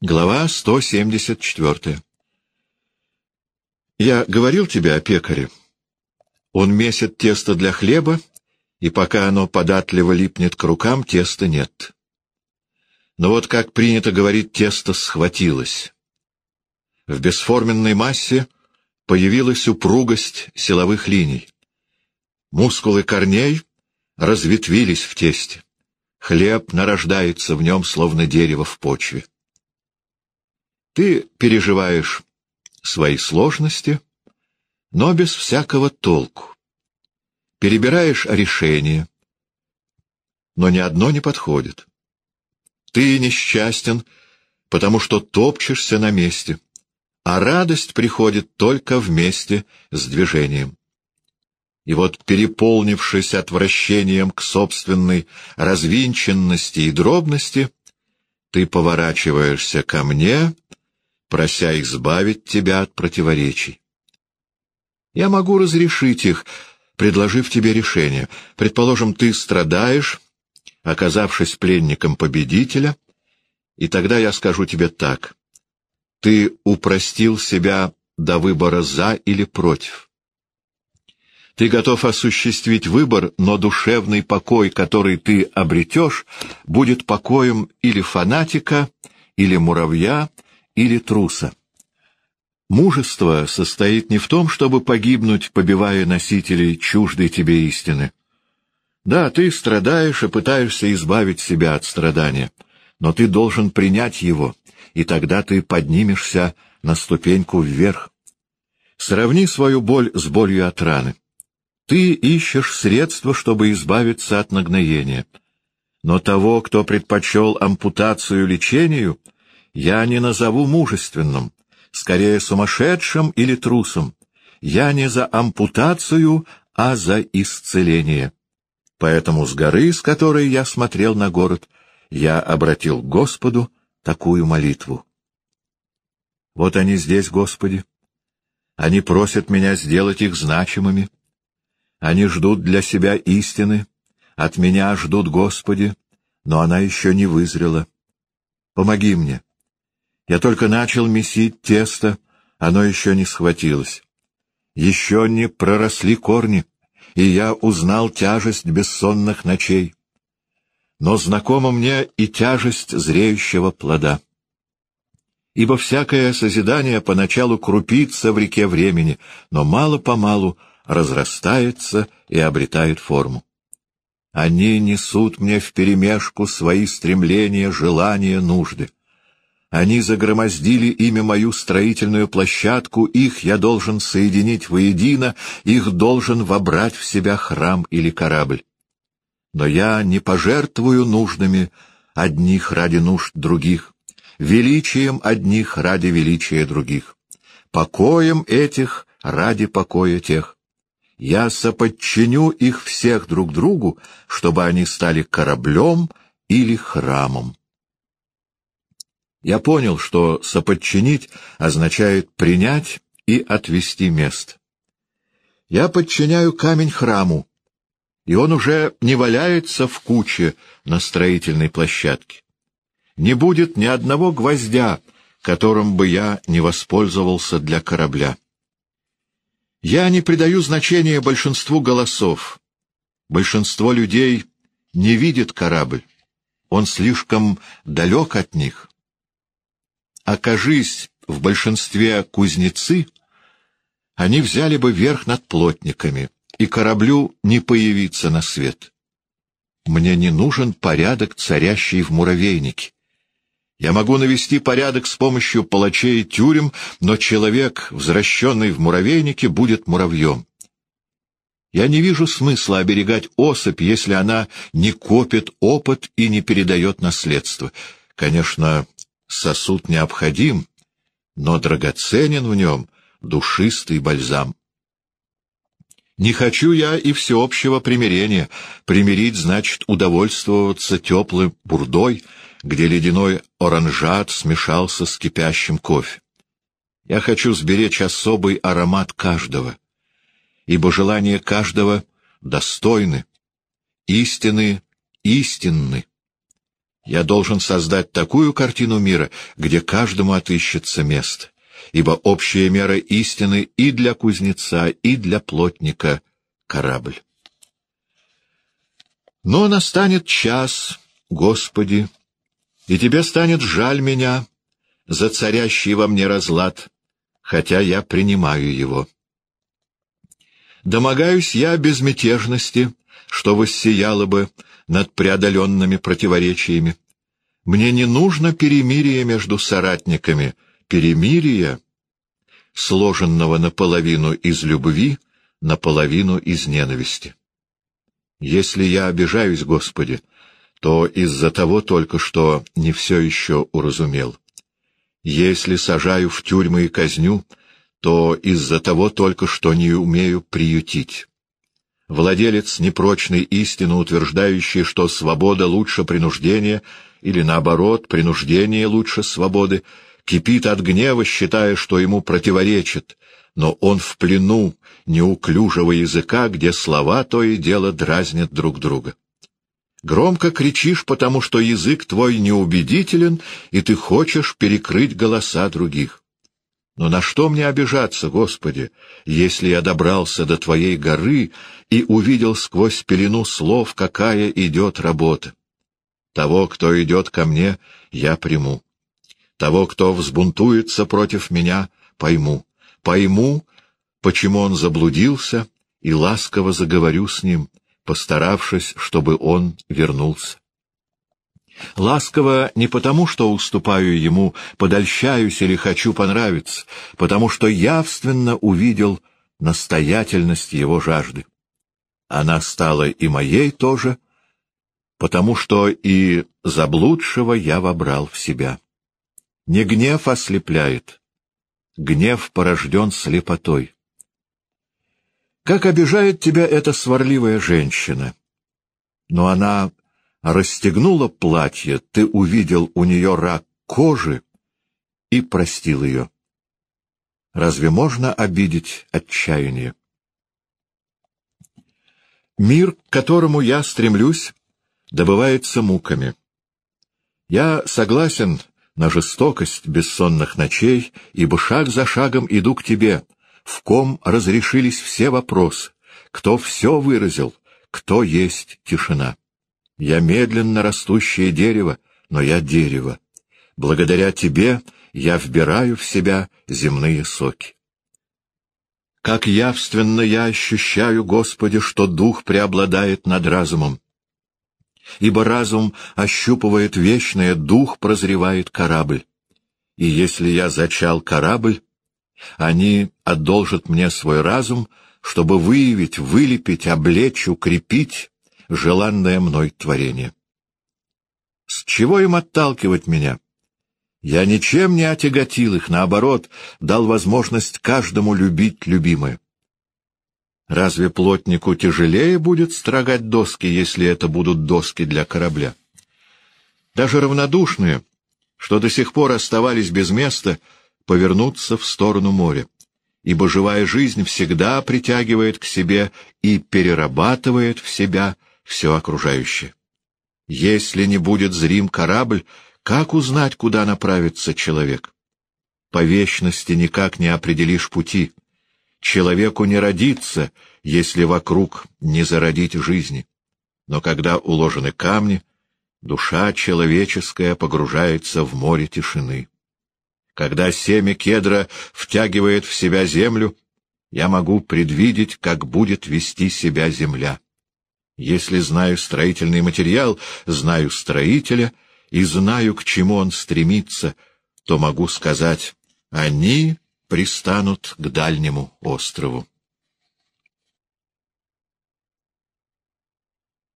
Глава 174 Я говорил тебе о пекаре. Он месит тесто для хлеба, и пока оно податливо липнет к рукам, теста нет. Но вот, как принято говорить, тесто схватилось. В бесформенной массе появилась упругость силовых линий. Мускулы корней разветвились в тесте. Хлеб нарождается в нем, словно дерево в почве. Ты переживаешь свои сложности, но без всякого толку. Перебираешь решение, но ни одно не подходит. Ты несчастен, потому что топчешься на месте, а радость приходит только вместе с движением. И вот, переполнившись отвращением к собственной развинченности и дробности, ты поворачиваешься ко мне — прося избавить тебя от противоречий. Я могу разрешить их, предложив тебе решение. Предположим, ты страдаешь, оказавшись пленником победителя, и тогда я скажу тебе так. Ты упростил себя до выбора «за» или «против». Ты готов осуществить выбор, но душевный покой, который ты обретешь, будет покоем или фанатика, или муравья, или труса. Мужество состоит не в том, чтобы погибнуть, побивая носителей чуждой тебе истины. Да, ты страдаешь и пытаешься избавить себя от страдания, но ты должен принять его, и тогда ты поднимешься на ступеньку вверх. Сравни свою боль с болью от раны. Ты ищешь средства, чтобы избавиться от нагноения. Но того, кто предпочел ампутацию лечению — я не назову мужественным, скорее сумасшедшим или трусом. Я не за ампутацию, а за исцеление. Поэтому с горы, с которой я смотрел на город, я обратил к Господу такую молитву. Вот они здесь, Господи. Они просят меня сделать их значимыми. Они ждут для себя истины. От меня ждут, Господи, но она еще не вызрела. Помоги мне. Я только начал месить тесто, оно еще не схватилось. Еще не проросли корни, и я узнал тяжесть бессонных ночей. Но знакома мне и тяжесть зреющего плода. Ибо всякое созидание поначалу крупится в реке времени, но мало-помалу разрастается и обретает форму. Они несут мне вперемешку свои стремления, желания, нужды. Они загромоздили ими мою строительную площадку, их я должен соединить воедино, их должен вобрать в себя храм или корабль. Но я не пожертвую нуждами одних ради нужд других, величием одних ради величия других, покоем этих ради покоя тех. Я соподчиню их всех друг другу, чтобы они стали кораблем или храмом. Я понял, что соподчинить означает принять и отвести место. Я подчиняю камень храму, и он уже не валяется в куче на строительной площадке. Не будет ни одного гвоздя, которым бы я не воспользовался для корабля. Я не придаю значения большинству голосов. Большинство людей не видит корабль. Он слишком далек от них. Окажись в большинстве кузнецы, они взяли бы верх над плотниками, и кораблю не появиться на свет. Мне не нужен порядок, царящий в муравейнике. Я могу навести порядок с помощью палачей и тюрем, но человек, возвращенный в муравейнике, будет муравьем. Я не вижу смысла оберегать особь, если она не копит опыт и не передает наследство. Конечно, сосуд необходим, но драгоценен в нем душистый бальзам. Не хочу я и всеобщего примирения. Примирить значит удовольствоваться теплым бурдой, где ледяной оранжат смешался с кипящим кофе. Я хочу сберечь особый аромат каждого, ибо желания каждого достойны, истины истинны. Я должен создать такую картину мира, где каждому отыщется место, ибо общая мера истины и для кузнеца, и для плотника — корабль. Но настанет час, Господи, и Тебе станет жаль меня за царящий во мне разлад, хотя я принимаю его. Домогаюсь я безмятежности, что воссияло бы над преодоленными противоречиями. Мне не нужно перемирие между соратниками, перемирие, сложенного наполовину из любви, наполовину из ненависти. Если я обижаюсь, Господи, то из-за того только, что не все еще уразумел. Если сажаю в тюрьмы и казню, то из-за того только, что не умею приютить. Владелец непрочной истины, утверждающий, что свобода лучше принуждения, или наоборот, принуждение лучше свободы, кипит от гнева, считая, что ему противоречит, но он в плену неуклюжего языка, где слова то и дело дразнят друг друга. Громко кричишь, потому что язык твой неубедителен, и ты хочешь перекрыть голоса других. Но на что мне обижаться, Господи, если я добрался до Твоей горы и увидел сквозь пелену слов, какая идет работа? Того, кто идет ко мне, я приму. Того, кто взбунтуется против меня, пойму. Пойму, почему он заблудился, и ласково заговорю с ним, постаравшись, чтобы он вернулся. Ласково не потому, что уступаю ему, подольщаюсь или хочу понравиться, потому что явственно увидел настоятельность его жажды. Она стала и моей тоже, потому что и заблудшего я вобрал в себя. Не гнев ослепляет, гнев порожден слепотой. Как обижает тебя эта сварливая женщина! Но она расстегнула платье, ты увидел у нее рак кожи и простил ее. Разве можно обидеть отчаяние? Мир, к которому я стремлюсь, добывается муками. Я согласен на жестокость бессонных ночей, ибо шаг за шагом иду к тебе, в ком разрешились все вопросы, кто все выразил, кто есть тишина. Я медленно растущее дерево, но я дерево. Благодаря тебе я вбираю в себя земные соки. Как явственно я ощущаю, Господи, что дух преобладает над разумом. Ибо разум ощупывает вечное, дух прозревает корабль. И если я зачал корабль, они одолжат мне свой разум, чтобы выявить, вылепить, облечь, укрепить желанное мной творение. С чего им отталкивать меня? Я ничем не отяготил их, наоборот, дал возможность каждому любить любимое. Разве плотнику тяжелее будет строгать доски, если это будут доски для корабля? Даже равнодушные, что до сих пор оставались без места, повернутся в сторону моря, ибо живая жизнь всегда притягивает к себе и перерабатывает в себя все окружающее. Если не будет зрим корабль, как узнать, куда направится человек? По вечности никак не определишь пути. Человеку не родиться, если вокруг не зародить жизни. Но когда уложены камни, душа человеческая погружается в море тишины. Когда семя кедра втягивает в себя землю, я могу предвидеть, как будет вести себя земля. Если знаю строительный материал, знаю строителя и знаю, к чему он стремится, то могу сказать, они пристанут к дальнему острову.